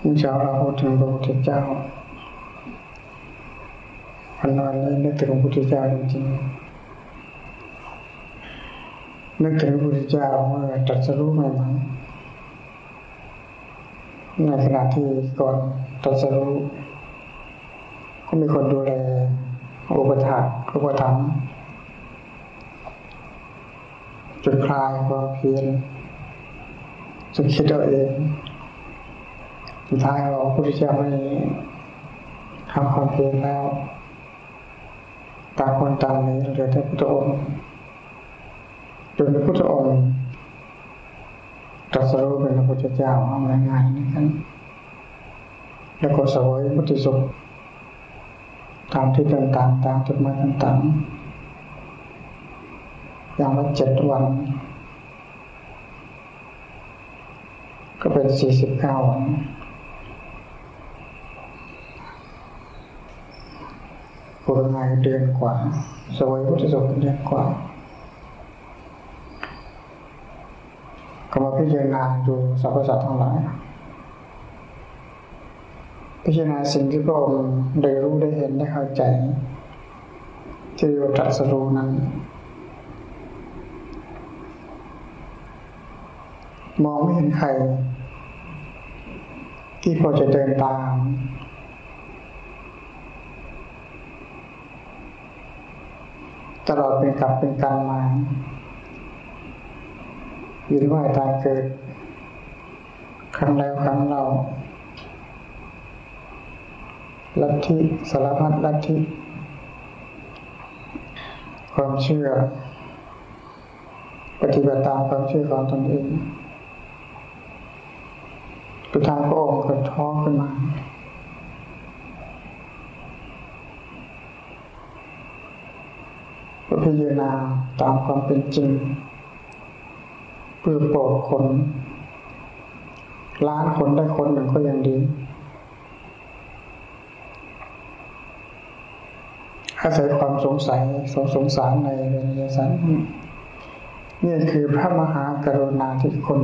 เมื่อเช้าเราพูดถึงพระพุทธเจ้าวันวันนี้นึกถึงพระพุทธเจ้าจริงๆนึกถึงพระพุทธเจ้าเมื่อตรัสรู้ใหม่ๆในขณะที่ก่อนตรัสรู้ก็มีคนดูแลอุปถัมภ์อุปถัมภ์จนคลายความเพียรจนคิดเอาเอง สุดท้ายเราพระพุทธเจ้าไม่ทำความเพียรแล้วต่างคนต่างนี้เหลือแต่พุทธองค์จนพระพุทธองค์ตรัสรู้เป็นพระพุทธเจ้าเอาง่ายๆนี่กันแล้วก็สวยพุทธิสุขตามที่ต่างๆตามจุดหมายต่างๆอย่างละเจ็ดวัน ก็เป็นสี่สิบเก้าวัน ปุรายเดือนกว่า สวยพุทธสุขเดือนกว่า ก็มาพิจารณาดูสรรพสัตว์ทั้งหลาย พิจารณาสิ่งที่พระองค์ได้รู้ได้เห็นได้เข้าใจ ที่เรียกว่าตรัสรู้นั้น มองไม่เห็นใคร ที่พอจะเดินตาม ตลอดเป็นกลับเป็นกันมายินว่าตายเกิด ครั้งแล้วครั้งเราลัทธิสารพัดลัทธิความเชื่อ ปฏิบัติตามความเชื่อของตนเองสุดท้ายพระองค์ก็ท้อขึ้นมา ก็ พิจารณาตามความเป็นจริง เพื่อโปรดคนล้านคนได้คนหนึ่งก็ยังดีอาศัยความสงสัยสงสงสารในเรื่องยสันนี่คือพระมหากรุณาธิคุณ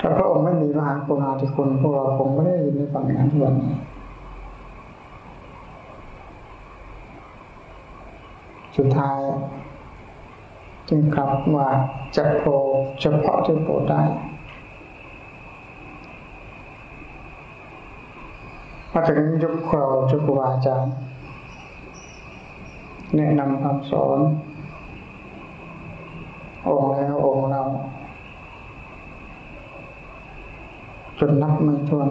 ถ้าพระองค์ไม่มีมหากรุณาธิคุณพวกเราคงไม่ได้ยินในฝั่งนั้นทุกวันนี้ สุดท้าย จึงกลับว่าจะโปรเฉพาะที่โปรได้มาถึงยุคเราจุกวาจารย์แนะนำคำสอนองค์แล้วองค์เราจนนับไม่ถ้วน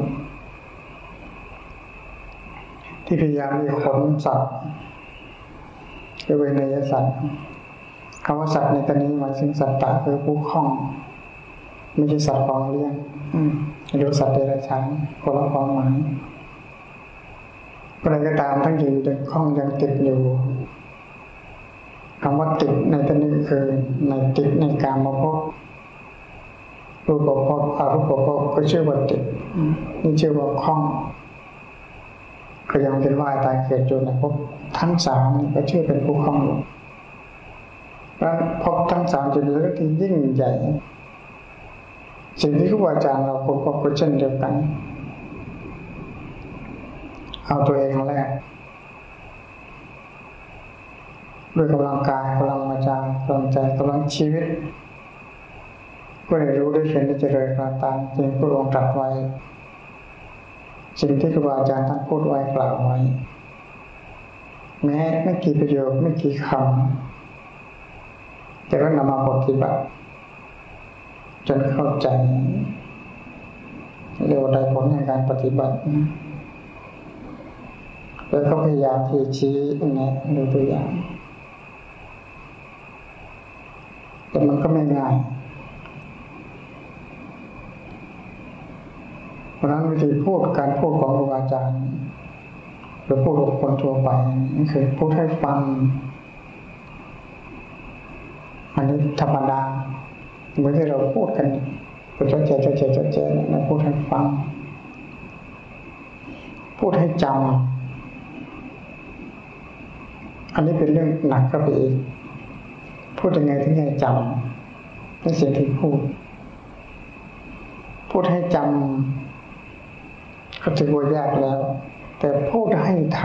ที่พยายามมีขนสัตว์ คือเวนยสัตว์คำว่าสัตว์ในตอนนี้หมายถึงสัตว์ตาคือผู้คล้องไม่ใช่สัตว์ของเลี้ยงหรือสัตว์เดรัจฉานคนละความหมายอะไรก็ตามทั้งอยู่ในข้องยังติดอยู่คำว่าติดในที่นี้คือในติดในการมาพบรูปภพอารูปภพก็ชื่อว่าติดนี่ชื่อว่าข้อง ก็ยังเป็นว่ายตายเกิดอยู่ในภพทั้งสามก็ชื่อเป็นผู้ข้องอยู่แล้วภพทั้งสามจะมีเรื่อที่ยิ่งใหญ่ สิ่งที่ครูอาจารย์เราพบก็เช่นเดียวกัน เอาตัวเองแรกด้วยกำลังกายกำลังวาจากำลังใจกำลังชีวิตเพื่อให้รู้ได้เห็นได้เจริญราตามจริงพระองค์ตรัสไว้ สิ่งที่ครูบาอาจารย์ท่านพูดไว้กล่าวไว้ แม้ไม่กี่ประโยคไม่กี่คำแต่ก็นำมาปฏิบัติจนเข้าใจเรียกว่าได้ผลในการปฏิบัติ แล้วก็พยายามที่ชี้แนะดูตัวอย่างแต่มันก็ไม่ง่าย เพ ราะนั้นวิธีพูดการพูดของครูอาจารย์หรือพูดกับคนทั่วไปนี่คือพูดให้ฟัง อันนี้ธรรมดาเหมือนที่เราพูดกันพูดเจ๊เจ๊เจ๊เจ๊เจ๊นะพูดให้ฟัง พูดให้จำอันนี้เป็นเรื่องหนักก็ไปอีกพูดยังไงถึงจะจำในสิ่งที่พูด พูดให้จำ ก็ถือว่ายากแล้ว แต่พูดให้ท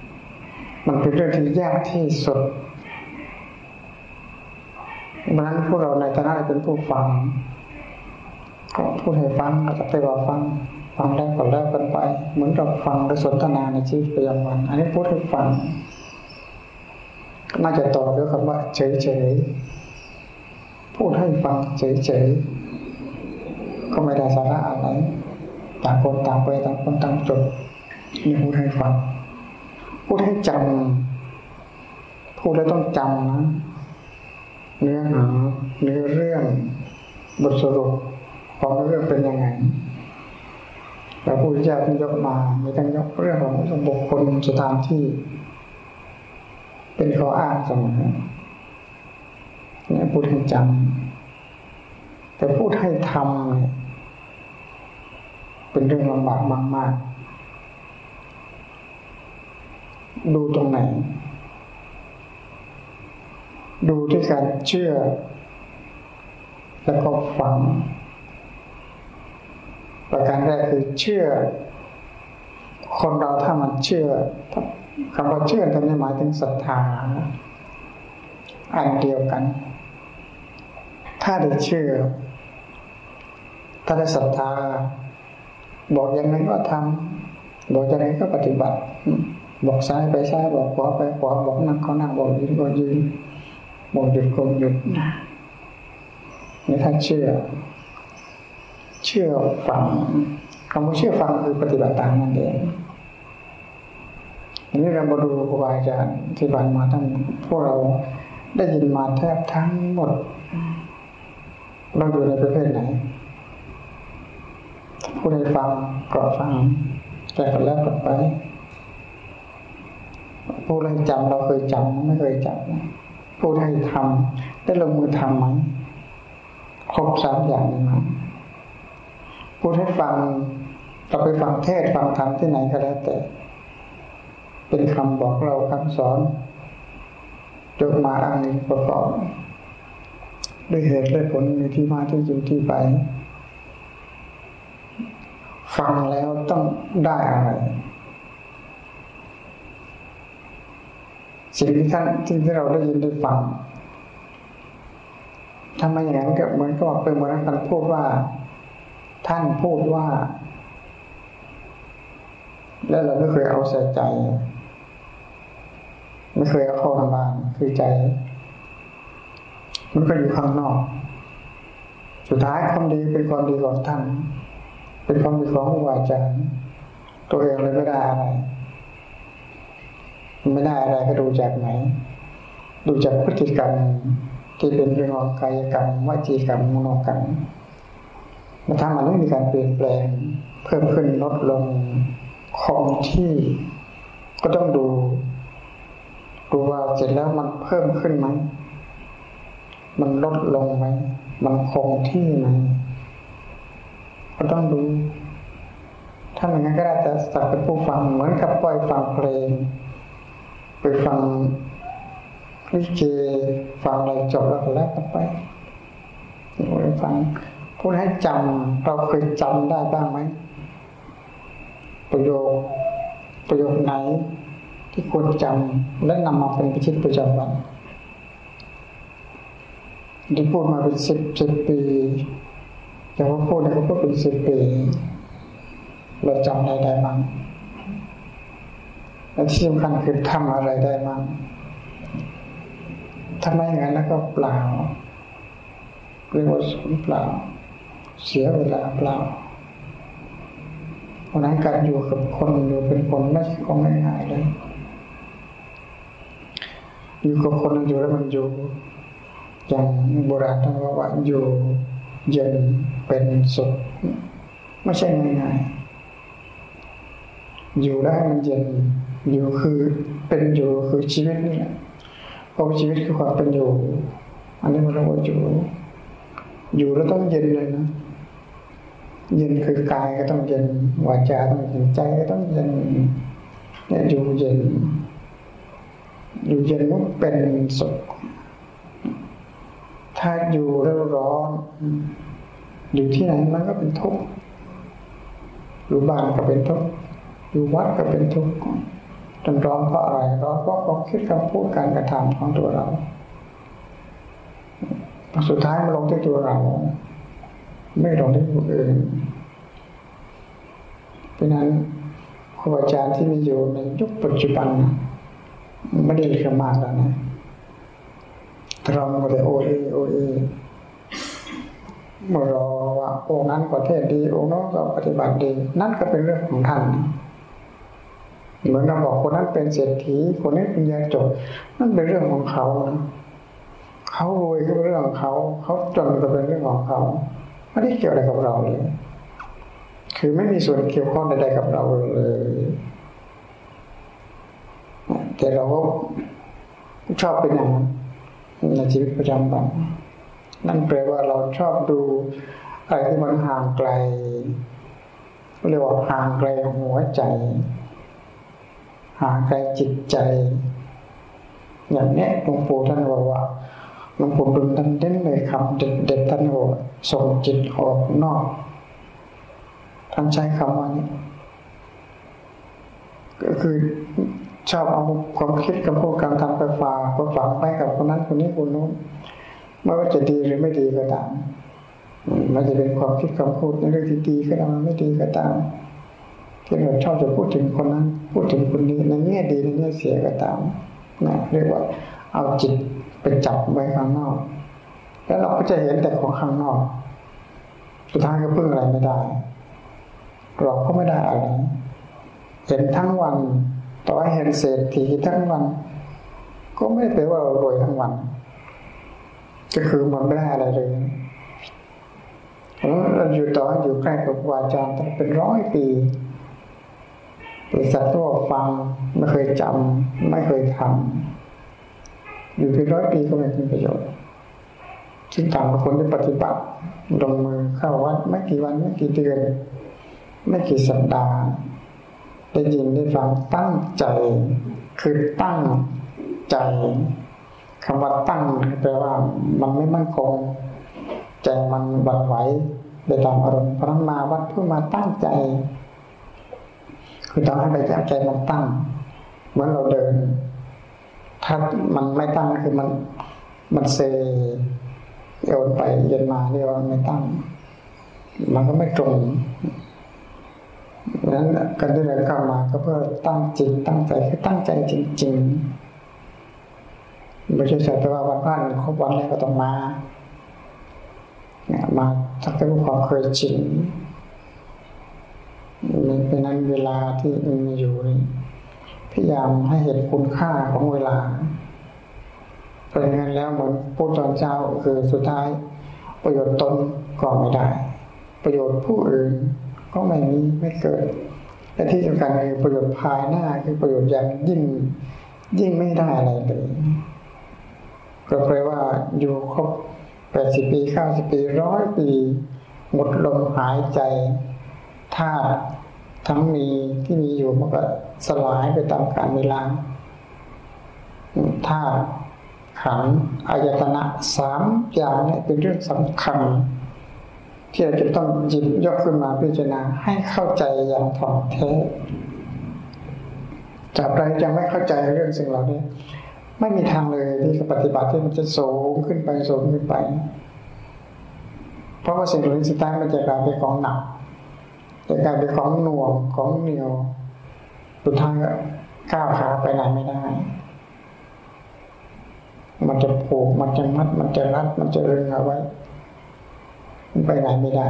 ำมันเป็นเรื่องที่ยากที่สุดเพราะนั้นพวกเราในฐานะเป็นผู้ฟังก็พูดให้ฟังก็จะไปบอกฟังฟังแล้วก็แล้วกันไป เหมือนเราฟังหรือสนทนาในชีวิตประจำวัน อันนี้พูดให้ฟังน่าจะต่อด้วยคำว่าเฉยๆพูดให้ฟังเฉยๆก็ไม่ได้สาระอะไร ต่างคนต่างไปต่างคนต่างจบนี่พูดให้ฟังพูดให้จำพูดแล้วต้องจำนะเนื้อหาเนื้อเรื่อง บทสรุปของเรื่องเป็นยังไงพระพุทธเจ้าท่านยกมามีทั้งยกเรื่องของบุคคลสถานที่ เป็นข้ออ้างเสมอเนี่ยพูดให้จำแต่พูดให้ทำเนี่ย เป็นเรื่องลำบากมาก ๆ ดูตรงไหน ดูที่การเชื่อ แล้วก็ฟัง ประการแรกคือเชื่อ คนเราถ้ามันเชื่อคำว่าเชื่อตรงนี้หมายถึงศรัทธาอันเดียวกัน ถ้าได้เชื่อ ถ้าได้ศรัทธา บอกอย่างนั้นก็ทำบอกอย่างนั้นก็ปฏิบัติ บอกซ้ายไปซ้ายบอกขวาไปขวาบอกนั่งก็นั่งบอกยืนก็ยืนบอกหยุดก็หยุดนี่ถ้าเชื่อ เชื่อฟังคำว่าเชื่อฟังคือปฏิบัติตามนั่นเองนี้เรามาดูครูบาอาจารย์ที่ผ่านมาทั้งพวกเราได้ยินมาแทบทั้งหมด เราอยู่ในประเภทไหน ผู้ใดฟังก็ฟังแต่ก็แล้วกันไป ผู้ใดจำเราเคยจำไม่เคยจำพูดให้ทำได้ลงมือทำไหมครบสามอย่างนี้ไหมพูดให้ฟังเราไปฟังเทศฟังธรรมที่ไหนก็แล้วแต่ เป็นคำบอกเราคำสอนจกมาอ้างอิงประกอบด้วยเหตุด้วยผลมีที่มาที่อยู่ที่ไป ฟังแล้วต้องได้อะไรสิ่งที่ท่านที่ที่เราได้ยินได้ฟังทำไมอย่างนั้นก็เหมือนกับเป็นเหมือนกันพูดว่า ท่านพูดว่า แล้วเราไม่เคยเอาใส่ใจ ไม่เคยเอาเข้าทำบานคือใจ มันก็อยู่ข้างนอก สุดท้ายความดีเป็นความดีของท่าน เป็นความดีของครูอาจารย์ตัวเองเลยไม่ได้อะไรไม่ได้อะไรก็ดูจากไหน ดูจากพฤติกรรมที่เป็นเรื่องของกายกรรมวจีกรรมมโนกรรมมาทำมันไม่มีการเปลี่ยนแปลง เพิ่มขึ้นลดลงคงที่ก็ต้องดูดูว่าเสร็จแล้วมันเพิ่มขึ้นไหมมันลดลงไหมมันคงที่ไหม ก็ต้องดู ถ้าอย่างนั้นก็ได้แต่สักเป็นผู้ฟังเหมือนกับปล่อยฟังเพลง ไปฟังลิเกฟังอะไรจบแล้วก็แล้วกันไปไปฟังพูดให้จำเราเคยจำได้บ้างไหมประโยคประโยคไหนที่ควรจำและนำมาเป็นพิชิตประจำวันที่พูดมาเป็นสิบสิบปี แต่ว่าพูดเนี่ยก็เป็นสิบปี เราจำได้ได้บ้งและที่สำคัญคือทำอะไรได้มั่งทำไมอย่างนั้นแล้วก็เปล่าเรียกว่าสูญเปล่า เสียเวลาเปล่าเพราะนั้นการอยู่กับคนอยู่เป็นคนไม่ใช่ของง่ายๆเลยอยู่กับคนอยู่แล้วมันอยู่อย่างโบราณท่านว่าอยู่เย็น เป็นสุข ไม่ใช่ง่ายๆอยู่ได้มันเย็นอยู่คือเป็นอยู่คือชีวิตนี่แหละเพราะชีวิตคือความเป็นอยู่ อันนี้มันเรียกว่าอยู่ อยู่แล้วต้องเย็นเลยนะเย็นคือกายก็ต้องเย็นวาจาต้องเย็นใจก็ต้องเย็นเนี่ยอยู่เย็น อยู่เย็นก็เป็นสุขถ้าอยู่แล้วร้อน อยู่ที่ไหนมันก็เป็นทุกข์อยู่บ้านก็เป็นทุกข์อยู่วัดก็เป็นทุกข์จนร้องเพราะอะไรร้องเพราะความคิดคำพูดการกระทำของตัวเรา สุดท้ายมันลงที่ตัวเรา ไม่ลงที่ผู้อื่นเพราะนั้นครูอาจารย์ที่มีอยู่ในยุคปัจจุบันไม่ได้เรียนมากแล้วนะเราโมเดโอเอโอเอเอ รอว่าองค์นั้นก็เทศดี องค์นั้นก็ปฏิบัติดี นั่นก็เป็นเรื่องของท่านเหมือนเราบอกคนนั้นเป็นเศรษฐีคนนี้เป็นยาจบนั่นเป็นเรื่องของเขานะเขารวยก็เป็นเรื่องของเขา เขาจนก็เป็นเรื่องของเขาไม่ได้เกี่ยวอะไรกับเราเลยคือไม่มีส่วนเกี่ยวข้องใดๆกับเราเลยแต่เราก็ชอบเป็นอย่างนั้นในชีวิตประจำวัน นั่นแปลว่าเราชอบดูอะไรที่มันห่างไกลเรียกว่าห่างไกลหัวใจ ห่างไกลจิตใจ อย่างนี้หลวงปู่ท่านบอกว่าหลวงปู่ดุลท่านเด่นเลยคำเด็ดเด็ดท่านบอกส่งจิตออกนอกท่านใช้คำว่านี้ก็คือชอบเอาความคิดกับพวกการทำไปฝากไปฝากไปกับคนนั้นคนนี้คนนู้น ไม่ว่าจะดีหรือไม่ดีก็ตามมันจะเป็นความคิดคำพูดในเรื่องที่ดีก็ตามไม่ดีก็ตามที่เราชอบจะพูดถึงคนนั้น พูดถึงคนนี้ในแง่ดีในแง่เสียก็ตามนะเรียกว่าเอาจิตไปจับไว้ข้างนอก แล้วเราก็จะเห็นแต่ของข้างนอก สุดท้ายก็พึ่งอะไรไม่ได้ เราก็ไม่ได้อะไรเห็นทั้งวัน ต่อให้เห็นเศรษฐีทั้งวัน ก็ไม่ได้แปลว่าเรารวยทั้งวัน ก็คือมันไม่ได้อะไรเลยเราอยู่ต่ออยู่ใกล้กับวาจารย์ต้งเป็นร้อยปีแต่สัตว์ตัวฟังไม่เคยจำไม่เคยทำอยู่เป็นร้อยปีก็ไม่มีประโยชน์ซึ่ต่างกับคนที่ปฏิบัติลงมือเข้าวัดไม่กี่วันไม่กี่เดือน ไม่กี่สัปดาห์ได้ยินได้ฟังตั้งใจ คือตั้งใจ คำว่าตั้งแปลว่ามันไม่มั่นคงใจมันบันไหวไปตามอารมณ์พระมาวัดเพื่อมาตั้งใจ คือต้องให้ไปจับใจมันตั้งเหมือนเราเดิน ถ้ามันไม่ตั้งคือมันมันเซโยนไปเย็นมาเรียกว่าไม่ตั้ง มันก็ไม่ตรงนั้นการที่เราเข้ามาก็เพื่อตั้งจิตตั้งใจคือตั้งใจจริง ๆ ไม่ใช่แต่ว่าวันพระครบวันแล้วก็ต้องมาเนี่ยมาทักเป็นความเคยชินเป็นนั้นเวลาที่มีอยู่พยายามให้เห็นคุณค่าของเวลาเป็นงั้นแล้วเหมือนพูดตอนเช้าคือสุดท้าย ประโยชน์ตนก็ไม่ได้ ประโยชน์ผู้อื่นก็ไม่มีไม่เกิด และที่สำคัญคือประโยชน์ภายหน้าคือประโยชน์อย่างยิ่งยิ่งไม่ได้อะไรเลย ก็แปลว่าอยู่ครบแปดสิบปีเก้าสิบปีร้อยปี หมดลมหายใจธาตุทั้งมีที่มีอยู่มันก็สลายไปตามกาลเวลาธาตุขันอายตนะสามอย่างนี้เป็นเรื่องสำคัญที่เราจะต้องหยิบยกขึ้นมาพิจารณาให้เข้าใจอย่างถ่องแท้จากใดยังไม่เข้าใจเรื่องสิ่งเหล่านี้ ไม่มีทางเลยที่ปฏิบัติที่มันจะสูงขึ้นไปสูงขึ้นไป เพราะว่าสิ่งเหล่านี้สุดท้ายมันจะกลายเป็นของหนักจะกลายเป็นของหน่วงของเหนียวสุดท้ายก็ก้าวขาไปไหนไม่ได้ มันจะผูกมันจะมัด มันจะรัด มันจะรึงเอาไว้ มันไปไหนไม่ได้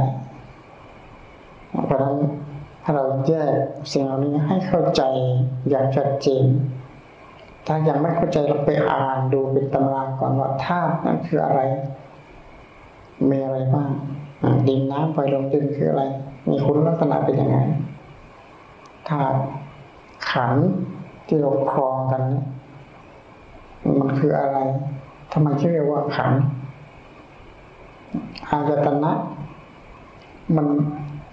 เพราะนั้นถ้าเราแยกสิ่งเหล่านี้ให้เข้าใจอย่างชัดเจน ถ้ายังไม่เข้าใจเราไปอ่านดูเป็นตำราก่อนว่าธาตุนั้นคืออะไร มีอะไรบ้างดินน้ำไฟลมดินคืออะไร มีคุณลักษณะเป็นยังไงธาตุขันที่เราครองกันมันคืออะไรทำไมชื่อเรียกว่าขันอายตนะ มัน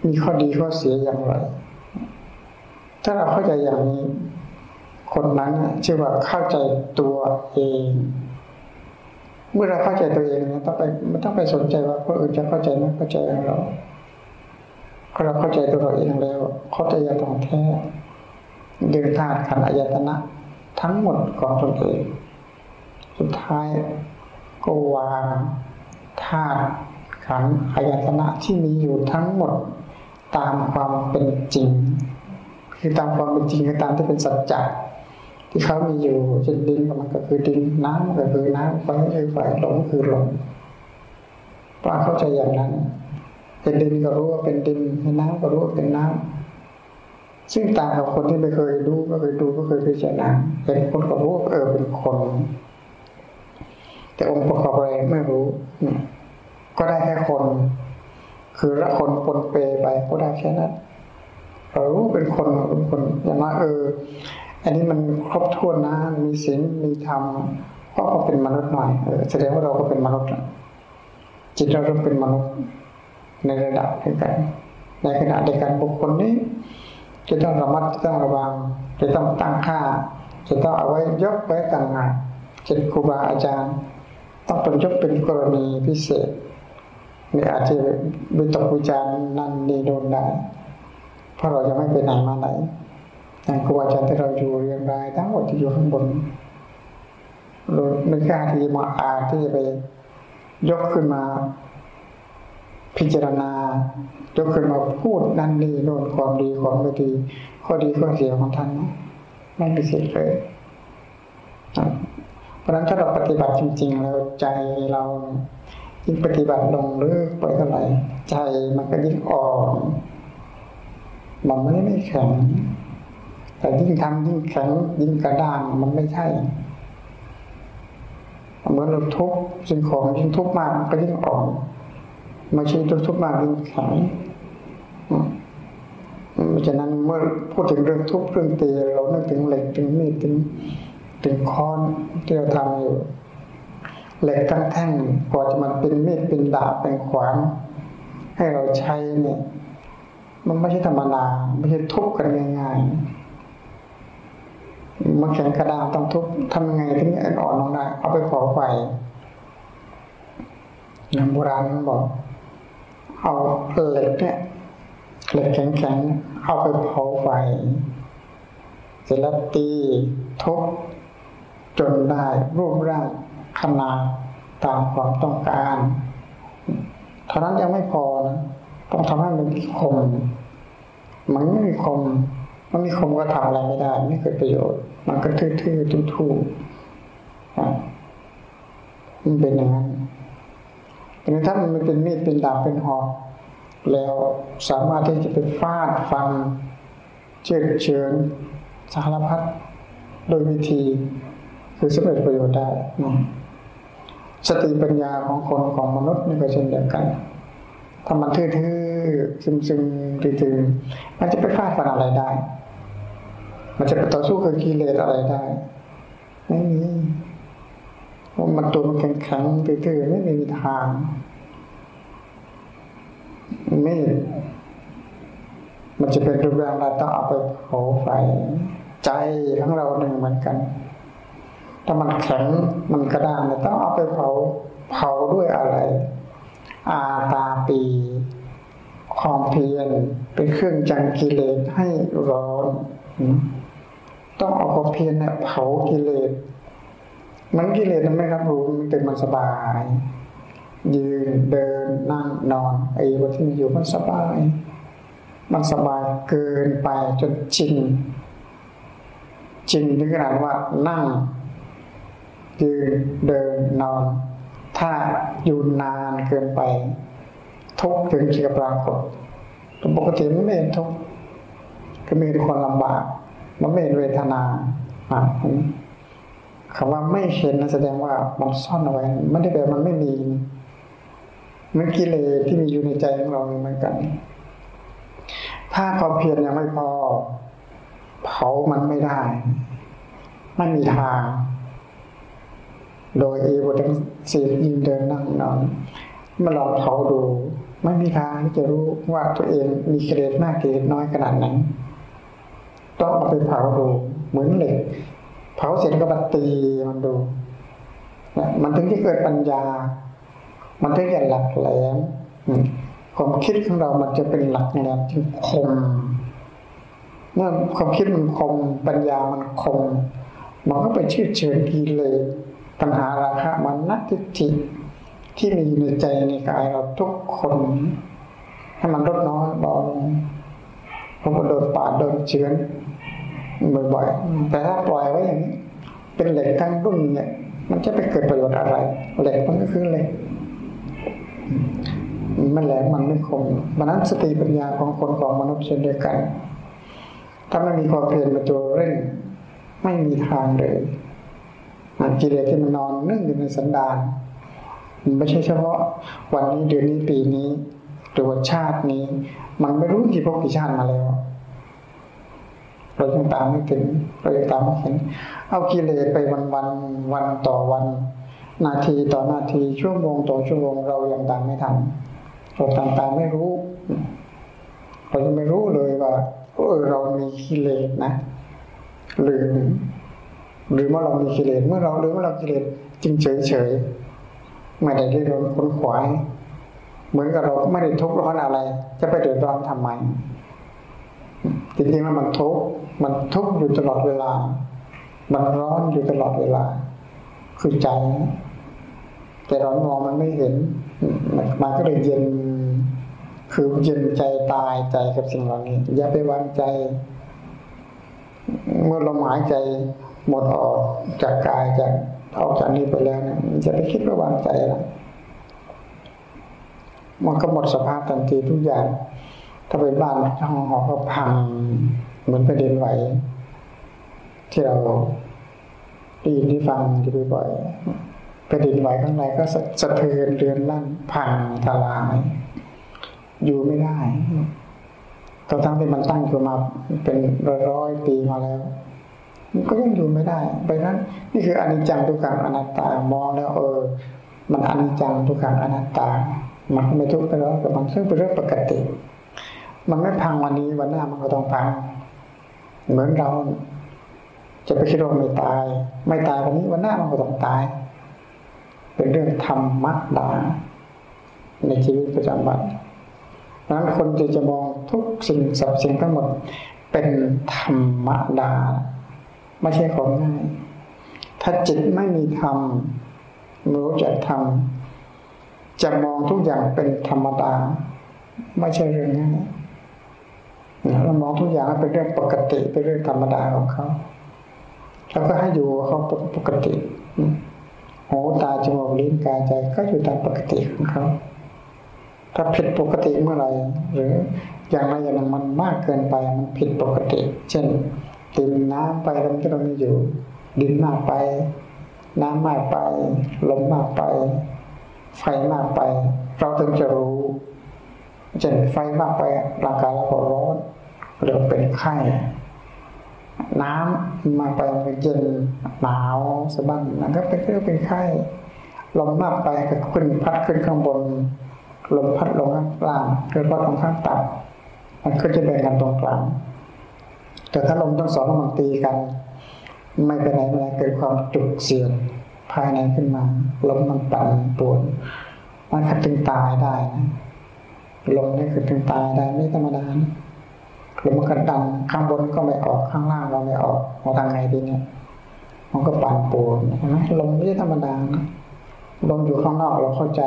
มีข้อดีข้อเสียอย่างไร ถ้าเราเข้าใจอย่างนี้ คนนั้นชื่อว่าเข้าใจตัวเอง เมื่อเราเข้าใจตัวเองเนี่ยต้องไปไม่ต้องไปสนใจว่าคนอื่นจะเข้าใจไหมเข้าใจเราเราเข้าใจตัวเราเองแล้วเข้าใจยาตองแท้ดึงธาตุขันธ์อายตนะ ทั้งหมดของตนเองสุดท้ายก็วางธาตุขันธ์อายตนะที่มีอยู่ทั้งหมดตามความเป็นจริง คือตามความเป็นจริงคือตามที่เป็นสัจจะ ที่เขามีอยู่เช่นดินมันก็คือดินน้ำก็คือน้ำไฟก็คือไฟลมก็คือลมป้าเข้าใจอย่างนั้นเป็นดินก็รู้ว่าเป็นดินเป็นน้ำก็รู้ว่าเป็นน้ำซึ่งต่างกับคนที่ไม่เคยดูก็เคยดูก็เคยพิจารณาเห็นคนก็รู้เออเป็นคน แต่องค์ประกอบอะไรไม่รู้ ก็ได้แค่คน คือละคนปนเปไปก็ได้แค่นั้นเรารู้เป็นคนเป็นคนอย่างน้อยเออ อันนี้มันครบถ้วนนะมีศีลมีธรรมเพราะเราเป็นมนุษย์หน่อยแสดงว่าเราก็เป็นมนุษย์จิตเราเป็นมนุษย์ในระดับเดียวกันในขณะเดียวกันบุคคลนี้ จะต้องระมัดจะต้องระวัง จะต้องตั้งค่า จะต้องเอาไว้ยกไว้ต่างหากเช่นครูบาอาจารย์ ต้องเป็นยกเป็นกรณีพิเศษหรืออาจจะวิตกวิจารณ์นั่นนี่โดนได้เพราะเราจะไม่ไปไหนมาไหน อย่างครูบาอาจารย์ที่เราอยู่เรียงรายทั้งหมดที่อยู่ข้างบนเราไม่กล้าที่จะมาอาที่จะไปยกขึ้นมา พิจารณายกขึ้นมาพูดนั่นนี่โน่นความดีความไม่ดี ข้อดีข้อเสียของท่านไม่มีสิทธิ์เลยเพราะฉะนั้นถ้าเราปฏิบัติจริง ๆ แล้วใจเรายิ่งปฏิบัติลงลึกไปเท่าไหร่ใจมันก็ยิ่งอ่อนมันไม่ไม่แข็ง แต่ยิ่งทำยิ่งแข็งยิ่งกระด้างมันไม่ใช่เหมือนเราทุบสิ่งของยิ่งทุบมากก็ยิ่งอ่อนม่ใช่ทุกทุกมากยิ่งแข็งเพราะฉะนั้นเมื่อพูดถึงเรื่องทุบเรื่องตีเรานึกถึงเหล็กถึงมีดถึงถึงค้อนที่เราทำอยู่เหล็กทั้งแท่งกว่าจะมันเป็นมีดเป็นดาบเป็นขวานให้เราใช้เนี่ย มันไม่ใช่ธรรมดาไม่ใช่ทุบกันง่ายๆ มันแข็งกระด้างต้องทุบทำยังไงถึงอ่อนลงได้เอาไปเผาไฟอย่างโบราณมันบอก เอาเหล็กเนี่ยเหล็กแข็งๆเอาไปเผาไฟเสร็จแล้วตีทุบจนได้รูปร่างขนาดตามความต้องการเท่านั้นยังไม่พอนะต้องทำให้มันมีคมมันไม่มีคม มันมีคมก็ทำอะไรไม่ได้ ไม่เกิดประโยชน์ มันก็ทื่อๆทุ่ๆมันเป็นอย่างนั้นแต่ถ้ามันเป็นมีดเป็นดาบเป็นหอกแล้วสามารถที่จะไปฟาดฟันเชือเชิญสารพัดโดยวิธี คือสำเร็จประโยชน์ได้สติปัญญาของคนของมนุษย์นี่ก็เช่นเดียวกันถ้ามันทื่อๆซึมๆตื่นๆมันจะไปฟาดฟันอะไรได้ มันจะไปต่อสู้กับกิเลสอะไรได้ไม่มีว่ามันตัวมันแข็งๆตื้อๆไม่มีทางไม่มันจะเป็นรูปร่างเราต้องเอาไปเผาไฟใจของเราหนึ่งเหมือนกัน ถ้ามันแข็งมันกระด้างเราต้องเอาไปเผาเผาด้วยอะไร อาตาปี ความเพียรเป็นเครื่องจังกิเลสให้ร้อน ต้องเอาความเพียรเนี่ยเผากิเลสมันกิเลสมันไม่รับรู้มันเป็นมันสบาย ยืนเดินนั่งนอนไอ้วันที่อยู่มันสบาย มันสบายเกินไปจนชินชินถึงขนาดว่านั่ง ยืนเดินนอน ถ้าอยู่นานเกินไป ทุกถึงจะปรากฏปกติมันไม่เห็นทุกก็มีความลำบาก มันไม่เห็นเวทนาอ่าคำว่าไม่เห็นนะแสดงว่ามันซ่อนเอาไว้ไม่ได้แปลมันไม่มีมันกิเลสที่มีอยู่ในใจของเราเหมือนกัน ถ้าความเพียรยังไม่พอ เผามันไม่ได้ ไม่มีทาง โดยเอวทั้งสี่ยิงเดินนั่งนอนมาลองเผาดู ไม่มีทางที่จะรู้ว่าตัวเองมีกิเลสมากกิเลสน้อยขนาดไหน ต้องเอาไปเผาดู เหมือนเหล็ก เผาเสร็จก็มาตีมันดูมันถึงจะเกิดปัญญา มันถึงจะหลักแหลมความคิดของเรามันจะเป็นหลักแหลมที่คมเมื่อความคิดมันคมปัญญามันคมมันก็ไปชื่อเชิญกิเลสปัญหาราคะมันนักทิฏฐิที่มีในใจในกายเราทุกคน ให้มันลดน้อยเบาลงเพราะว่าโดนปาดโดนเชื้อน บ่อยๆ แต่ถ้าปล่อยไว้อย่างนี้ เป็นเหล็กทั้งรุ่นเนี่ย มันจะไปเกิดประโยชน์อะไร เหล็กมันก็คือเหล็กมันแหลมมันไม่คมมันนั้นสติปัญญาของคนของมนุษย์เช่นเดียวกัน ถ้าไม่มีความเพียรเป็นตัวเร่ง ไม่มีทางเลยกิเลสที่มันนอนนึ่งอยู่ในสันดานมันไม่ใช่เฉพาะ วันนี้เดือนนี้ปีนี้ หรือว่าชาตินี้ มันไม่รู้กี่พวกกี่ชาติมาแล้ว เรายังตามไม่ถึงเรายังตามไม่เห็น เอากิเลสไปวันวันวันต่อวัน นาทีต่อนาทีชั่วโมงต่อชั่วโมงเรายังตามไม่ทันเราตามตามไม่รู้เรายังไม่รู้เลยว่าเออเรามีกิเลสนะลืมหรือว่าเรามีกิเลสเมื่อเราหรือว่าเรากิเลสจึงเฉยเฉยไม่ได้เรียนค้นขวายเหมือนกับเราไม่ได้ทุกข์ร้อนอะไร จะไปเดือดร้อนทำไมจริงๆแล้วมันทุกข์ มันทุกข์อยู่ตลอดเวลา มันร้อนอยู่ตลอดเวลา คือใจ แต่เรามองมันไม่เห็น มันก็เลยเย็น คือเย็นใจตายใจกับสิ่งเหล่านี้ อย่าไปวางใจ เมื่อลมหมายใจหมดออกจากกายจากออกจากนี้ไปแล้วเนี่ยจะไปคิดว่าวางใจแล้วมันก็หมดสภาพทันทีทุกอย่าง ถ้าเป็นบ้านห้องหอก็พัง เหมือนประเด็นไหว ที่เราได้ยินที่ฟังอยู่บ่อยๆประเด็นไหวข้างในก็สะเทือนเรือนลั่นพังทลาย อยู่ไม่ได้ตอนทั้งที่มันตั้งขึ้นมาเป็นร้อยๆปีมาแล้วมันก็ยังอยู่ไม่ได้ไปนั้น นี่คืออนิจจังทุกขังอนัตตามองแล้ว เออ มันอนิจจังทุกขังอนัตตา มันไม่ทุกข์ไปแล้วแต่มันซึ่งเป็นเรื่องปกติ มันไม่พังวันนี้วันหน้ามันก็ต้องพัง เหมือนเราจะไปคิดว่าไม่ตาย ไม่ตายวันนี้วันหน้ามันก็ต้องตาย เป็นเรื่องธรรมดาในชีวิตประจำวันนั้นคนจะจะมองทุกสิ่งสับสิ่งทั้งหมด เป็นธรรมดา ไม่ใช่ของง่าย ถ้าจิตไม่มีธรรมไม่รู้จักธรรมจะมองทุกอย่างเป็นธรรมดา ไม่ใช่เรื่องง่าย เรามองทุกอย่างเป็นเรื่องปกติเป็นเรื่องธรรมดาของเขาแล้วก็ให้อยู่เขาปกติหูตาจมูกลิ้นกายใจก็อยู่ตามปกติของเขาถ้าผิดปกติเมื่อไหร่หรืออย่างไรอย่างนึงมันมากเกินไปมันผิดปกติ เช่นดินน้ำไฟลมที่เรามีอยู่ ดินมากไป น้ำมากไป ลมมากไป ไฟมากไป เราถึงจะรู้เช่นไฟมากไปร่างกายเราก็ร้อน เราเป็นไข้ น้ำมาไปมันเย็นหนาวสะบั้นมันก็เป็นเรื่องเป็นไข้ลมมากไปก็ขึ้นพัดขึ้นข้างบนลมพัดลงข้างล่างหรือพัดลงข้างต่ำมันก็จะแบ่งกันตรงกลางแต่ถ้าลมทั้งสองมันตีกัน ไม่เป็นไรไม่ไรเกิดความจุกเสียดภายในขึ้นมาลมมันปั่นปวดมันขัดถึงตายได้นะลมนี่คือถึงตายได้ไม่ธรรมดานะ ลมมันกระดันข้างบนก็ไม่ออกข้างล่างเราไม่ออกมาทางไหนดีเนี่ย มันก็ปั่นปวดเห็นไหมลมไม่ใช่ธรรมดานะลมอยู่ข้างนอกเราเข้าใจ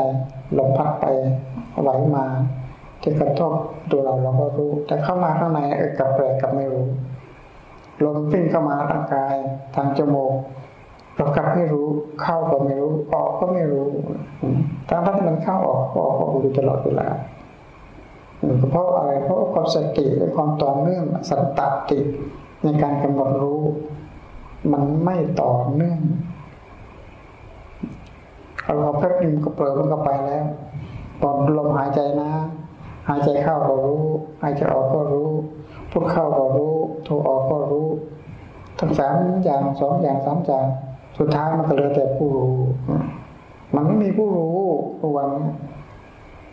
ลมพัดไปไหลมาที่กระทบตัวเราเราก็รู้ แต่เข้ามาข้างในเออกับแปลกกับไม่รู้ลมวิ่งเข้ามาร่างกายทางจมูกเรากลับไม่รู้เข้าก็ไม่รู้ออกก็ไม่รู้ทางที่มันเข้าออกออกก็อยู่ตลอดเวลา เพราะอะไรเพราะความสติและความต่อเนื่องสัตตติในการกำหนดรู้ มันไม่ต่อเนื่องเราแป๊บนึงก็เปิดมันก็ไปแล้วตอนลมหายใจนะ หายใจเข้าก็รู้หายใจออกก็รู้พูดเข้าก็รู้ทรออกก็รู้ ทั้งสามอย่างสองอย่างสามอย่างสุดท้ายมันก็เหลือแต่ผู้รู้ มันไม่มีผู้รู้ตัววัน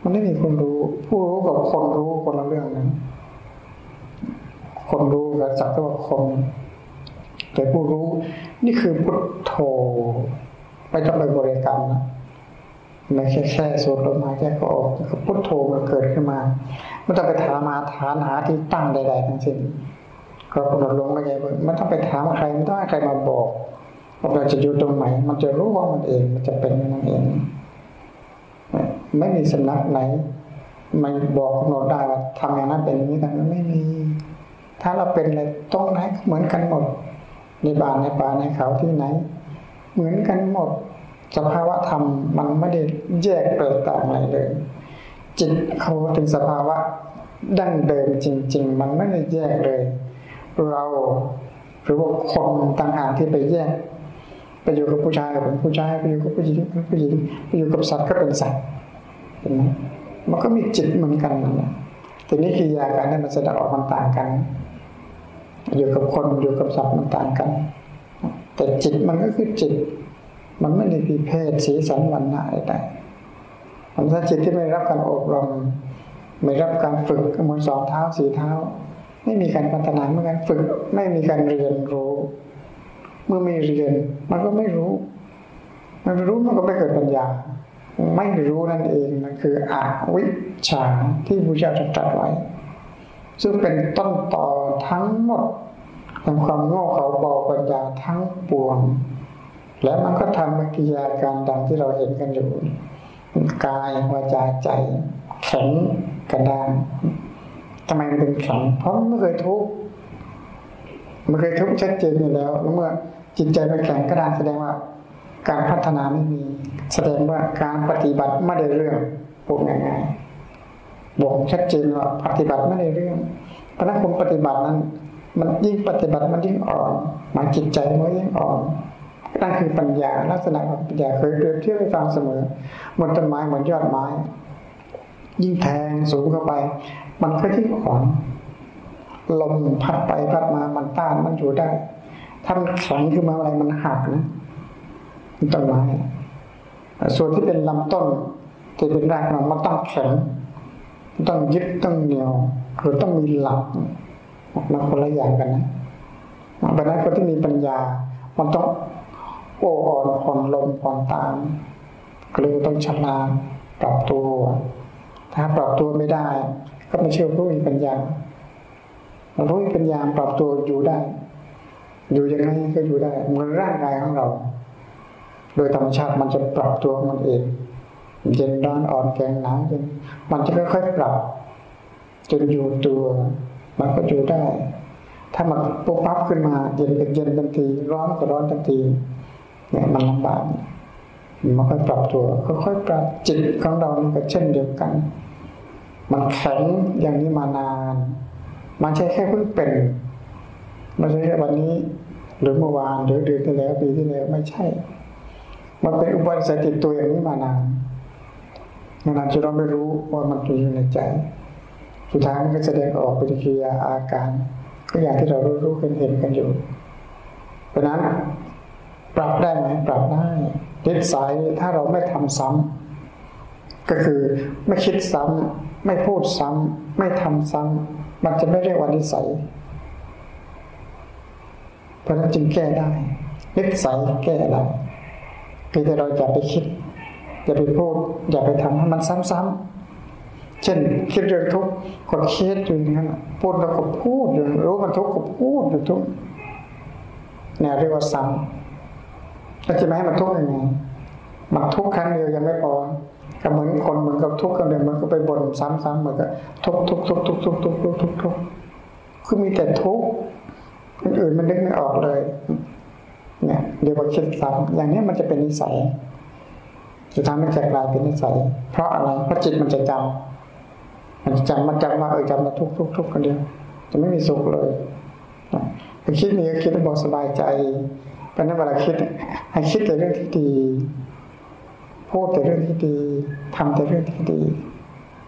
มันไม่มีคนรู้ ผู้รู้กับคนรู้คนละเรื่องนั้น คนรู้กับจักแต่ว่าคน แต่ผู้รู้ นี่คือพุทโธไม่ต้องไปบริกรรมนะไม่แค่แค่สูดลมหายใจก็ออกก็พุทโธมันเกิดขึ้นมาไม่ต้องไปถามมาฐานหาที่ตั้งใดๆทั้งสิ้นก็กำหนดลงไม่ไงไม่ต้องไปถามใครไม่ต้องให้ใครมาบอกว่าเราจะอยู่ตรงไหนมันจะรู้ว่ามันเองมันจะเป็นมันเอง ไม่มีสำนักไหนไม่บอกกำหนดได้ว่าทำอย่างนั้นเป็นอย่างนี้แต่มันไม่มี ถ้าเราเป็นอะไรตรงไหนเหมือนกันหมด ในบ้านในป่าในเขาที่ไหน เหมือนกันหมดสภาวะธรรมมันไม่ได้แยกแตกต่างอะไรเลย จิตเขาถึงสภาวะดั้งเดิมจริง ๆ มันไม่ได้แยกเลย เราหรือว่าคนต่างหากที่ไปแยกไปอยู่กับผู้ชายก็เป็นผู้ชายไปอยู่กับผู้หญิงเป็นผู้หญิงไปอยู่กับสัตว์ก็เป็นสัตว์ เห็นไหมมันก็มีจิตเหมือนกันนะทีนี้กิริยาการนั้นมันแสดงออกมันต่างกัน อยู่กับคนอยู่กับสัตว์มันต่างกัน แต่จิตมันก็คือจิต มันไม่ได้มีเพศสีสันวันณะอะไรมันถ้าจิตที่ไม่รับการอบรมไม่รับการฝึกเหมือนสองเท้าสี่เท้า ไม่มีการพัฒนาเมื่อการฝึก ไม่มีการเรียนรู้ เมื่อไม่เรียนมันก็ไม่รู้ มันไม่รู้มันก็ไม่เกิดปัญญา ไม่รู้นั่นเองมันคืออวิชชาที่พระเจ้าตรัสไว้ ซึ่งเป็นต้นต่อทั้งหมดแห่งความโง่เขลาบอปัญญาทั้งปวง และมันก็ทำกิริยาการดังที่เราเห็นกันอยู่กายวาจาใจ แข็งกระด้างทำไมมันเป็นแข็งเพราะมันไม่เคยทุกข์มันเคยทุกข์ชัดเจนอยู่แล้วแล้วเมื่อจิตใจมันแข็งกระด้างแสดงว่า การพัฒนาไม่มีแสดงว่าการปฏิบัติไม่ได้เรื่องพูดง่ายๆบอกชัดเจนว่าปฏิบัติไม่ได้เรื่องเพราะนั้นคนปฏิบัตินั้น มันยิ่งปฏิบัติมันยิ่งอ่อนมายจิตใจมันยิ่งอ่อนนั่นคือปัญญาลักษณะของปัญญาเคยเปรียบเทียบให้ฟังเสมอเหมือนต้นไม้เหมือนยอดไม้ ยิ่งแทงสูงเข้าไป มันก็ยิ่งอ่อนลมพัดไปพัดมามันต้านมันอยู่ได้ ถ้ามันแข็งขึ้นมาอะไรมันหักนะ ต้นไม้ส่วนที่เป็นลำต้นที่เป็นรากมันมันต้องแข็งต้องยึดต้องเหนียวหรือต้องมีหลักมันคนละอย่างกันนะเพราะนั้นคนที่มีปัญญา มันต้องโอ้อ่อนผ่อนลมผ่อนตามก็เลยต้องชำนาญปรับตัว ถ้าปรับตัวไม่ได้ ก็ไม่เชื่อผู้มีปัญญาผู้มีปัญญาปรับตัวอยู่ได้ อยู่ยังไงก็อยู่ได้เหมือนร่างกายของเรา โดยธรรมชาติมันจะปรับตัวมันเองเย็นร้อนอ่อนแข็งหนาวเย็นมันจะค่อยๆปรับ จนอยู่ตัว มันก็อยู่ได้ ถ้ามันปุ๊บปั๊บขึ้นมา เย็นก็นเย็นทันที ร้อนก็ร้อนทันทีเนี่ยมันลำบากมันค่อยปรับตัวค่อยๆปรับจิตของเราก็เช่นเดียวกัน มันแข็งอย่างนี้มานาน มันใช่แค่เพิ่งเป็นไม่ใช่แค่วันนี้ หรือเมื่อวานหรือเดือนที่แล้วปีที่แล้วไม่ใช่ มันเป็นอุปนิสัยติดตัวอย่างนี้มานานมานานจนเราไม่รู้ว่ามันอยู่ในใจ สุดท้ายมันก็แสดงออกปฏิกิริยาอาการ ก็อย่างที่เรารู้รู้เห็นเห็นกันอยู่ เพราะนั้นปรับได้ไหมปรับได้นิสัยถ้าเราไม่ทำซ้ำก็คือไม่คิดซ้ำไม่พูดซ้ำไม่ทำซ้ำมันจะไม่เรียกว่านิสัยเพราะนั้นจึงแก้ได้นิสัยแก้ได้ พียงแต่เราอย่าไปคิดอย่าไปพูดอย่าไปทำให้มันซ้ำๆเช่นคิดเรื่องทุกข์ก็คิดอยู่อย่างนั้นพูดแล้วก็พูดอยู่รู้มันทุกข์ก็พูดอยู่ทุกข์เนี่ยเรียกว่าซ้ำแล้วจะไม่ให้มันทุกข์ยังไงมันทุกข์ครั้งเดียวยังไม่พอก็เหมือนคนเหมือนกับทุกข์กันเดียวมันก็ไปบ่นซ้ำๆเหมือนกับทุกทุกทุกทุกทุกทุกทุกทุกทุกคือมีแต่ทุกข์อื่นมันนึกไม่ออกเลย เนี่ยเรียกว่าคิดซ้ำอย่างนี้มันจะเป็นนิสัยสุดท้ายมันจะกลายเป็นนิสัย เพราะอะไรเพราะจิตมันจะจำมันจะจำมันจำว่าเออจำมาทุกทุกทุกคนเดียว จะไม่มีสุขเลยไปคิดมีก็คิดให้บอกสบายใจเพราะนั้นเวลาคิดให้คิดแต่เรื่องที่ดีพูดแต่เรื่องที่ดีทำแต่เรื่องที่ดี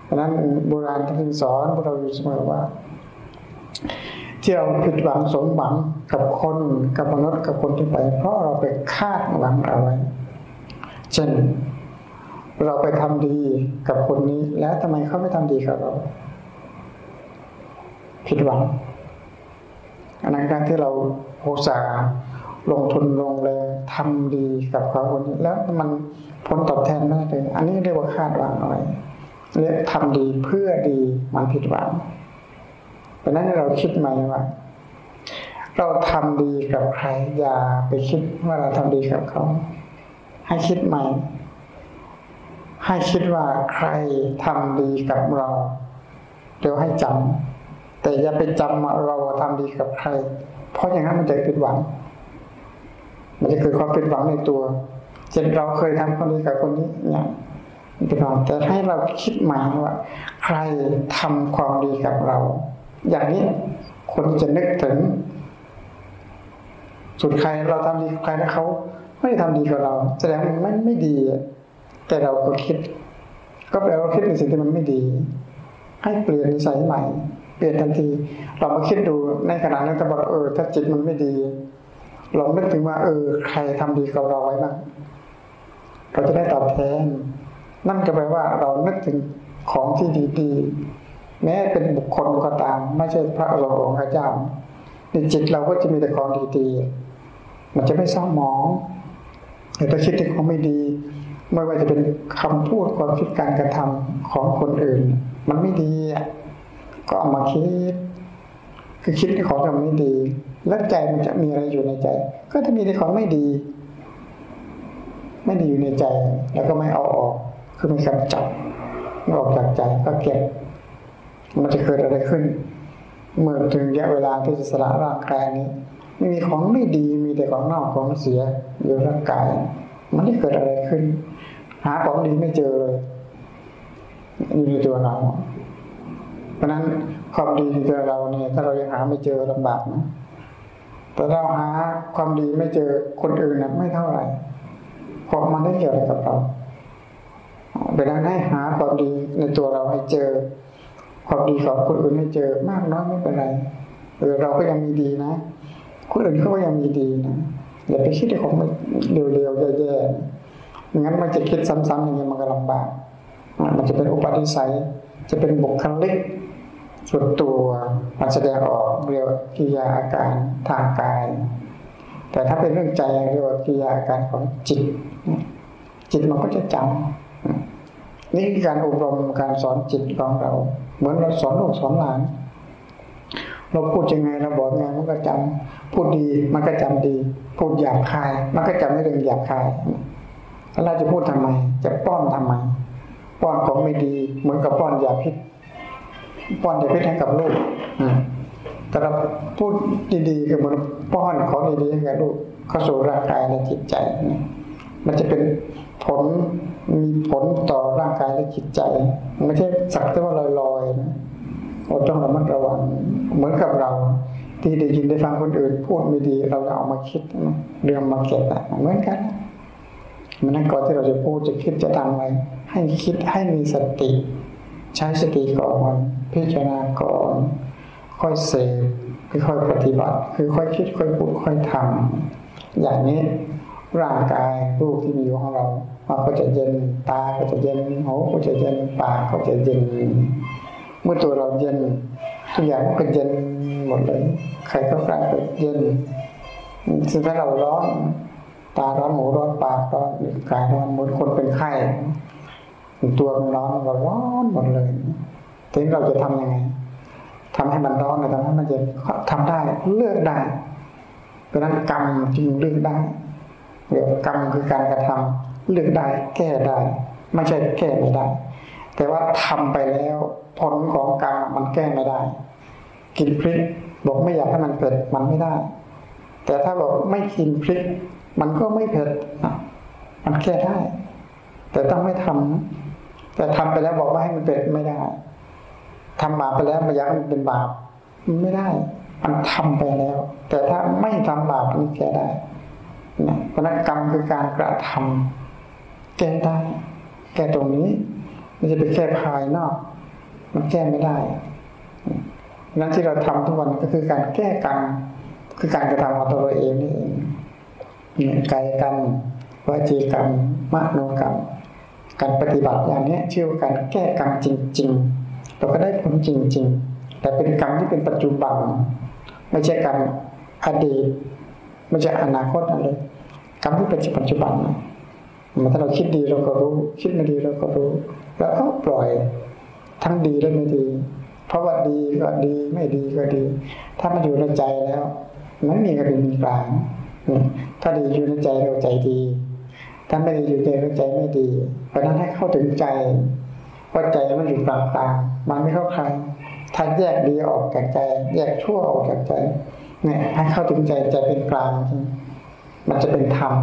เพราะนั้นโบราณท่านสอนพวกเราอยู่เสมอว่า ที่เราผิดหวังสมหวังกับคนกับมนุษย์กับคนที่วไป เพราะเราไปคาดหวังเอาไว้ เช่น เราไปทำดีกับคนนี้ แล้วทำไมเขาไม่ทำดีกับเรา ผิดหวังอันนั้นการที่เราโหสาลงทุนลงแรงทำดีกับเขาคนนี้ แล้วมันผลตอบแทนไม่ได้อันนี้เรียกว่าคาดหวังอะไรเรียกทำดีเพื่อดีมันผิดหวัง ราะนั้นเราคิดใหม่ว่า เราทำดีกับใครอย่าไปคิดว่าเราทำดีกับเขา ให้คิดใหม่ ให้คิดว่าใครทำดีกับเราเดี๋ยวให้จำแต่อย่าไปจำว่าเราทำดีกับใคร เพราะอย่างนั้นมันจะผิดหวัง มันจะเกิดความผิดหวังในตัวเช่นเราเคยทำคนดีกับคนนี้เนี่ยเป็นหวังแต่ให้เราคิดใหม่ว่า ใครทำความดีกับเรา อย่างนี้คนจะนึกถึงสุดใครเราทำดีกับใครแล้วเขาไม่ได้ทำดีกับเรา แสดงมันไม่ไม่ดี แต่เราก็คิด ก็แปลว่าคิดในสิ่งที่มันไม่ดี ให้เปลี่ยนนิสัยใหม่ เปลี่ยนทันที เรามาคิดดูในขณะนั้นจะบอกเออ ถ้าจิตมันไม่ดีลองนึกถึงว่า เออ ใครทำดีกับเราไว้บ้างเราจะได้ตอบแทน นั่นก็แปลว่าเรานึกถึงของที่ดีๆ แม้เป็นบุคคลก็ตาม ไม่ใช่พระอรหันต์พระเจ้าในจิตเราก็จะมีแต่ของดีๆมันจะไม่เศร้าหมองแต่ถ้าคิดถึงของไม่ดี ไม่ว่าจะเป็นคำพูดความคิดการกระทำของคนอื่น มันไม่ดีก็เอามาคิด คือคิดในของที่มันไม่ดี แล้วใจมันจะมีอะไรอยู่ในใจ ก็จะมีในของไม่ดี ไม่ดีอยู่ในใจ แล้วก็ไม่เอาออก คือม่กำจัดไม่ออกจากใจก็เก็บ มันจะเกิดอะไรขึ้น เมื่อถึงระยะเวลาที่จะสละร่างกายนี้ไม่มีของไม่ดีมีแต่ของเน่าของเสียอยู่ร่างกาย มันไม่เกิดอะไรขึ้น หาของดีไม่เจอเลยอยู่ในตัวเรา เพราะนั้นความดีในตัวเราเนี่ย ถ้าเรายังหาไม่เจอลำบากนะแต่เราหาความดีไม่เจอคนอื่นนะไม่เท่าไหร่เพราะมันได้เกี่ยวอะไรกับเราเวลาให้หาความดีในตัวเราให้เจอ ความดีของคนอื่นให้เจอมากน้อยไม่เป็นไรเออเราก็ยังมีดีนะ คนอื่นเขาก็ยังมีดีนะอย่าไปคิดในของเร็วๆแย่ๆไม่งั้นมันจะคิดซ้ำๆอย่างนี้ยมันก็ลำบากมันจะเป็นอุปนิสัย จะเป็นบุคลิกส่วนตัวมันแสดงออกเรียกกิริยาอาการทางกาย แต่ถ้าเป็นเรื่องใจเรียกว่ากิริยาอาการของจิต จิตมันก็จะจำนี่คือการอบรมการสอนจิตของเรา เหมือนเราสอนลูกสอนหลาน เราพูดยังไงเราบอกยังไงมันก็จำพูดดีมันก็จำดี พูดหยาบคาย มันก็จำในเรื่องหยาบคายแล้วเราจะพูดทำไม จะป้อนทำไม ป้อนของไม่ดี เหมือนกับป้อนยาพิษ ป้อนยาพิษให้กับลูกแต่เราพูดดีๆกับมันป้อนของดีๆให้กับลูกเข้าสู่ร่างกายและจิตใจ มันจะเป็น ผลมีผลต่อร่างกายและจิตใจ ไม่ใช่สักแต่ว่าลอยๆนะเราต้องระมัดระวังเหมือนกับเรา ที่ได้ยินได้ฟังคนอื่น พูดไม่ดีเราเอามาคิดเรื่องมาเก็บเหมือนกันมันนั่นก่อนที่เราจะพูดจะคิดจะทำอะไรให้คิดให้มีสติ ใช้สติก่อนพิจารณาก่อนค่อยเสพค่อยปฏิบัติ คือค่อยคิดค่อยพูดค่อยทำอย่างนี้ ร่างกายรูปที่มีอยู่ของเรามันก็จะเย็นตาก็จะเย็นหูก็จะเย็นปากก็จะเย็น เมื่อตัวเราเย็นทุกอย่างก็เย็นหมดเลย ใครก็กลายเป็นเย็นซึ่งถ้าเราร้อนตาร้อนหูร้อนปากร้อนกายร้อนหมือนคนเป็นไข้ตัวมันร้อนก็ร้อนหมดเลยทีนี้เราจะทํำยังไงทำให้มันร้อนหรือทำให้มันเย็นทำได้เลือกได้เพราะนั้นกรรมจึงเลือกได้ กกรรมคือการกระทำเลือกได้แก้ได้ ไม่ใช่แก้ไม่ได้ แต่ว่าทำไปแล้วผลของกรรมมันแก้ไม่ได้ กินพริกบอกไม่อยากให้มันเผ็ดมันไม่ได้ แต่ถ้าบอกไม่กินพริก มันก็ไม่เผ็ดมันแก้ได้ แต่ต้องไม่ทำแต่ทำไปแล้วบอกว่าให้มันเผ็ดไม่ได้ทำบาปไปแล้วไม่อยากให้มันเป็นบาปไม่ได้ มันทำไปแล้ว แต่ถ้าไม่ทำบาปมันแก้ได้ นะเพราะนั้นกรรมคือการกระทำแก้ได้ แก้ตรงนี้ไม่จะไปแก้ภายนอก มันแก้ไม่ได้นั้นที่เราทำทุกวันก็คือการแก้กรรมคือการกระทำของตัวเราเองนี่เองกายกรรมวจีกรรมมโนกรรม การปฏิบัติอย่างนี้ชื่อว่าการแก้กรรมจริง ๆ เราก็ได้ผลจริง ๆ แต่เป็นกรรมที่เป็นปัจจุบัน ไม่ใช่กรรมอดีตไม่ใช่อนาคตอะไร รรมที่เป็นปัจจุบันนะมันถ้าเราคิดดีเราก็รู้ คิดไม่ดีเราก็รู้ แล้วก็ปล่อยทั้งดีและไม่ดี เพราะว่าดีก็ดีไม่ดีก็ดี ถ้ามันอยู่ในใจแล้วไม่มีกระเป็นกลางถ้าดีอยู่ในใจเราใจดี ถ้าไม่ดีอยู่ใจเราใจไม่ดี เพราะนั้นให้เข้าถึงใจว่าใจมันอยู่กลางกลางมันไม่เข้าใครถ้าแยกดีออกจากใจ แยกชั่วออกจากใจเนี่ยให้เข้าถึงใจใจเป็นกลาง มันจะเป็นธรรม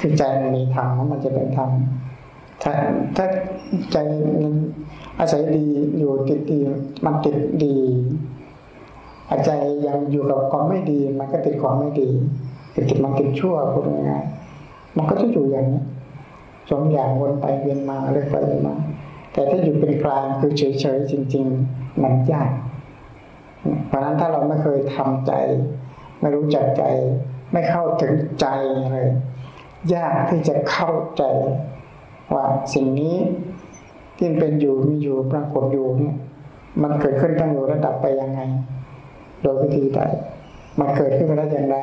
คือใจมันมีธรรมมันจะเป็นธรรมถ้าถ้าใจมันอาศัยดีอยู่ติดดีมันติดดีอาใจยังอยู่กับความไม่ดี มันก็ติดความไม่ดีติดติดมันติดชั่วพูดง่ายๆมันก็จะอยู่อย่างนี้สองอย่างวนไปเวียนมาเรื่อยไปเรื่อยมา แต่ถ้าอยู่เป็นกลางคือเฉยๆจริง ๆ มันยากเพราะนั้นถ้าเราไม่เคยทำใจ ไม่รู้จักใจ ไม่เข้าถึงใจเลย ยากที่จะเข้าใจ ว่าสิ่งนี้ที่เป็นอยู่มีอยู่ปรากฏอยู่เนี่ย มันเกิดขึ้นตั้งอยู่ระดับไปยังไง โดยวิธีใดมันเกิดขึ้นมาได้อย่างไร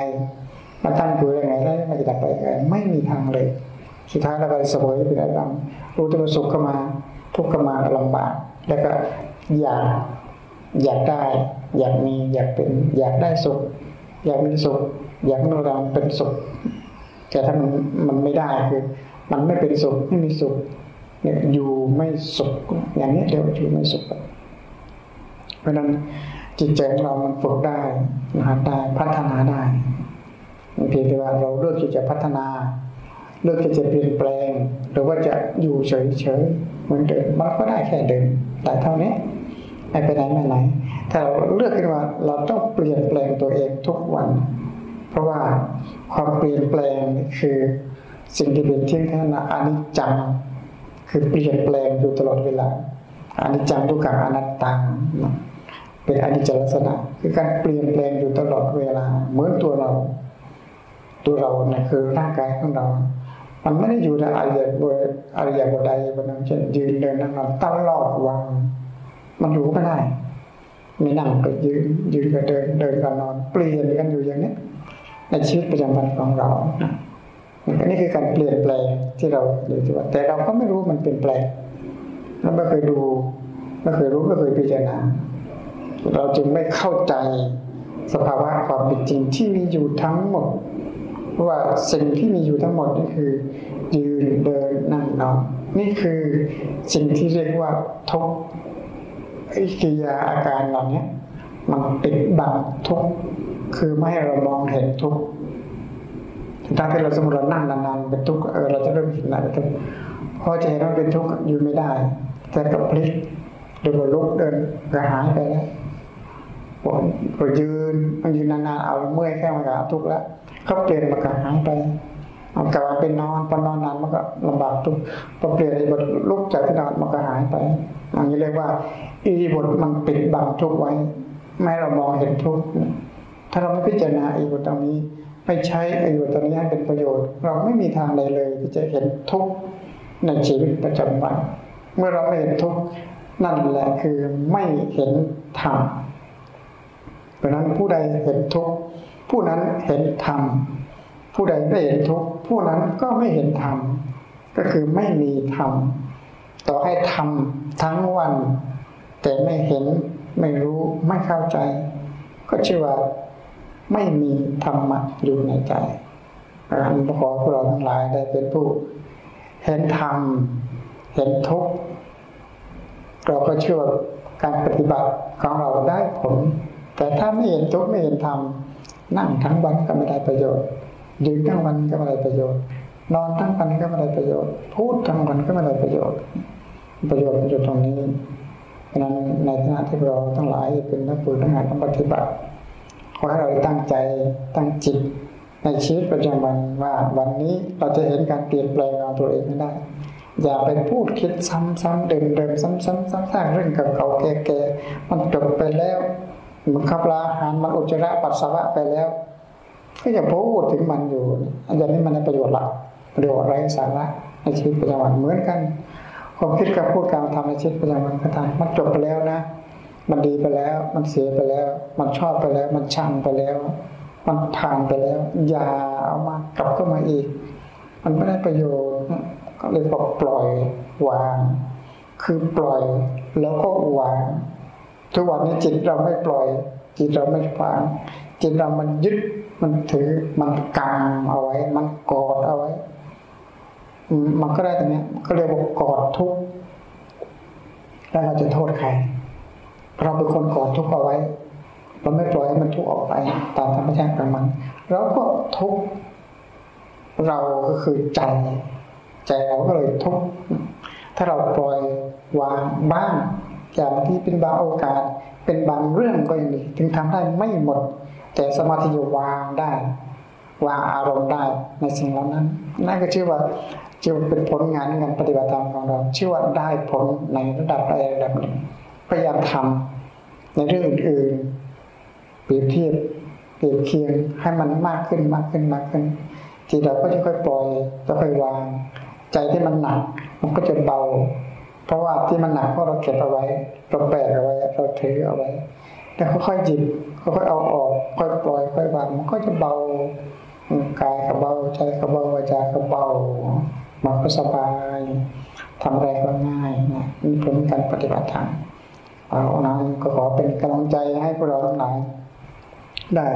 มันตั้งอยู่ยังไงแล้วมันจะดับไปยังไงไม่มีทางเลย สุดท้ายเราก็สวยเป็นอะไรบ้างรู้ตัวสุขก็มาทุกข์ก็มาลำบาก แล้วก็อยากอยากได้ อยากมีอยากเป็น อยากได้สุข อยากมีสุข อยากนูรังเป็นสุขแต่ถ้ามันมันไม่ได้คือมันไม่เป็นสุขไม่มีสุขเนี่ยอยู่ไม่สุขอย่างนี้เดี๋ยวอยู่ไม่สุขเพราะนั้นจิตใจของเรามันฝึกได้นะได้พัฒนาได้เพียงแต่ว่าเราเลือกที่จะพัฒนา เลือกที่จะเปลี่ยนแปลง หรือว่าจะอยู่เฉยๆเหมือนเดิมมันก็ได้แค่เดิมแต่เท่านี้ไม่ไปไหนไม่ไหนถ้าเราเลือกขึ้นมาเราต้องเปลี่ยนแปลงตัวเองทุกวัน เพราะว่าความเปลี่ยนแปลงคือสิ่งที่เป็นเที่ยงแท้นะอนิจจังคือเปลี่ยนแปลงอยู่ตลอดเวลาอนิจจังทุกขังอนัตตังเป็นอนิจจลักษณะ คือการเปลี่ยนแปลงอยู่ตลอดเวลา เหมือนตัวเรา ตัวเราเนี่ยคือร่างกายของเรา มันไม่ได้อยู่ในอริยบทอริยบทใดบนนั้นเช่นยืนเดินนั่งนอนตลอดวันมันอยู่ไม่ได้ม่นั่งก็ยืนยืนก็เดินเดินก็นอน เปลี่ยนกันอยู่อย่างนี้ ในชีวิตประจำวันของเราอันนี้คือการเปลี่ยนแปลงที่เราเรียกว่าแต่เราก็ไม่รู้มันเปลี่ยนแปลงเราไม่เคยดูไม่เคยรู้ไม่เคยพิจารณาเราจึงไม่เข้าใจสภาวะความเป็นจริงที่มีอยู่ทั้งหมดว่าสิ่งที่มีอยู่ทั้งหมดนี่คือ ยืนเดินนั่งนอนนี่คือสิ่งที่เรียกว่าทุกกิริยาอาการเหล่านี้มันปิดบังทุก คือไม่ให้เรามองเห็นทุกข์ถ้าที่เราสมมติเรานั่งนานๆเป็นทุกข์เออเราจะเริ่มเห็นอะไรเป็นทุกข์พอจะเห็นว่าเป็นทุกข์อยู่ไม่ได้ แต่กับพลิกเดินลุกเดินกระหายไปแล้วพอยืนมันยืนนานๆเอาเมื่อยแค่มันก็ทุกข์แล้วก็เปลี่ยนมันก็หายไปเอากลับมาเป็นนอนพอนอนนานมันก็ลำบากทุกพอเปลี่ยนอีบทลุกจากที่นอนมันก็หายไปอันนี้เรียกว่าอีบทมันปิดบังทุกไว้ ไม่เรามองเห็นทุก ถ้าเราไม่พิจารณาอีกตรงนี้ ไม่ใช้ออยู่ตรงนี้ให้เป็นประโยชน์ เราไม่มีทางใดเลยที่จะเห็นทุกข์ในชีวิตประจำวัน เมื่อเราไม่เห็นทุกข์นั่นแหละคือไม่เห็นธรรมเพราะนั้นผู้ใดเห็นทุกข์ผู้นั้นเห็นธรรมผู้ใดไม่เห็นทุกข์ผู้นั้นก็ไม่เห็นธรรมก็คือไม่มีธรรมต่อให้ทำทั้งวัน แต่ไม่เห็นไม่รู้ไม่เข้าใจ ก็ชื่อว่า ไม่มีธรรมะอยู่ในใจอันขอพวกเราทั้งหลายได้เป็นผู้ เห็นธรรม เห็นทุกข์เราก็เชื่อการปฏิบัติของเราได้ผล แต่ถ้าไม่เห็นทุกข์ไม่เห็นธรรมนั่งทั้งวันก็ไม่ได้ประโยชน์ยืนทั้งวันก็ไม่ได้ประโยชน์ นอนทั้งวันก็ไม่ได้ประโยชน์ พูดทั้งวันก็ไม่ได้ประโยชน์ ประโยชน์มันอยู่ตรงนี้เพราะนั้นในฐานะที่เราทั้งหลายเป็นนักฝึกนักงานต้องปฏิบัติ อให้เราตั้งใจตั้งจิตในชีวิตประจำวันว่าวันนี้เราจะเห็นการเปลี่ยนแปลงของตัวเองไม่ได้ อย่าไปพูดคิดซ้ำๆเดิมๆซ้ำๆซ้ำๆเรื่องเก่าๆแก่ๆมันจบไปแล้วมันขับลาหารมันอุจจาระปัสสาวะไปแล้ว ก็อย่าพูดถึงมันอยู่ อันนี้มันในประโยชน์หลักประโยชน์ไร้สาระในชีวิตประจำวันเหมือนกันความคิดกับพูดการทำในชีวิตประจำวันก็ตามมันจบไปแล้วนะ มันดีไปแล้ว มันเสียไปแล้ว มันชอบไปแล้ว มันชังไปแล้ว มันผ่านไปแล้ว อย่าเอามากลับเข้ามาอีก มันไม่ได้ประโยชน์ ก็เลยบอกปล่อยวาง คือปล่อยแล้วก็วาง ทุกวันนี้จิตเราไม่ปล่อย จิตเราไม่วาง จิตเรามันยึด มันถือ มันกำเอาไว้ มันกอดเอาไว้ มันก็ได้ตรงนี้ก็เรียกว่ากอดทุกข์แล้วเราจะโทษใคร เราเป็นคนกอดทุกข์เอาไว้เราไม่ปล่อยให้มันทุกข์ออกไปตามธรรมชาติของมันเราก็ทุกข์เราก็คือใจ ใจเราก็เลยทุกข์ถ้าเราปล่อยวางบ้างอย่างที่เป็นบางโอกาส เป็นบางเรื่องก็ยังดีถึงทำได้ไม่หมด แต่สมาธิวางได้ วางอารมณ์ได้ในสิ่งเหล่านั้นนั่นก็ชื่อว่าจึงเป็นผลงานงานปฏิบัติธรรมของเราชื่อว่าได้ผลในระดับใดระดับหนึ่ง พยายามทำในเรื่องอื่นๆเปรียบเทียบเปรียบเคียงให้มันมากขึ้นมากขึ้นมากขึ้น ทีเราก็จะค่อยปล่อยจะค่อยวาง ใจที่มันหนัก มันก็จะเบา เพราะว่าที่มันหนักเพราะเราเก็บเอาไว้เราแบกเอาไว้เราถือเอาไว้แล้วค่อยๆหยิบค่อยๆเอาออกค่อยปล่อยค่อยวางมันก็จะเบากายก็เบาใจก็เบาวาจาก็เบามันก็สบายทำอะไรก็ง่ายนะนี่เป็นการปฏิบัติธรรม เอานั้นก็ขอเป็นกำลังใจให้พวกเราทั้งหลายได้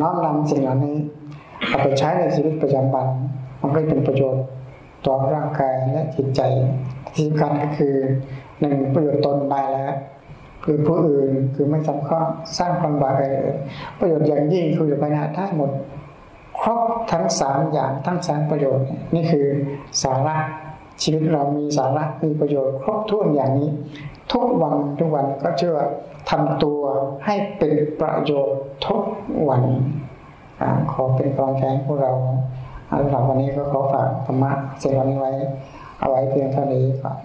น้อมนำสิ่งเหล่านี้เอาไปใช้ในชีวิตประจำวันมันก็เป็นประโยชน์ต่อร่างกายและจิตใจที่สำคัญก็คือหนึ่งประโยชน์ตนได้แล้วคือผู้อื่นคือไม่สำคัญสร้างความบาดเจ็บประโยชน์อย่างยิ่งคืออยู่ภายในได้หมด ครบทั้งสามอย่างทั้งสามประโยชน์นี่คือสาระ ชีวิตเรามีสาระมีประโยชน์ครบถ้วนอย่างนี้ ทุกวันทุกวันก็เชื่อทำตัวให้เป็นประโยชน์ทุกวันอขอเป็นกำลังใจพวกเราสำหรับวันนี้ก็ขอฝากธรรมะสิ่งวันนี้ไว้ เอาไว้เพียงเท่านี้ก่อน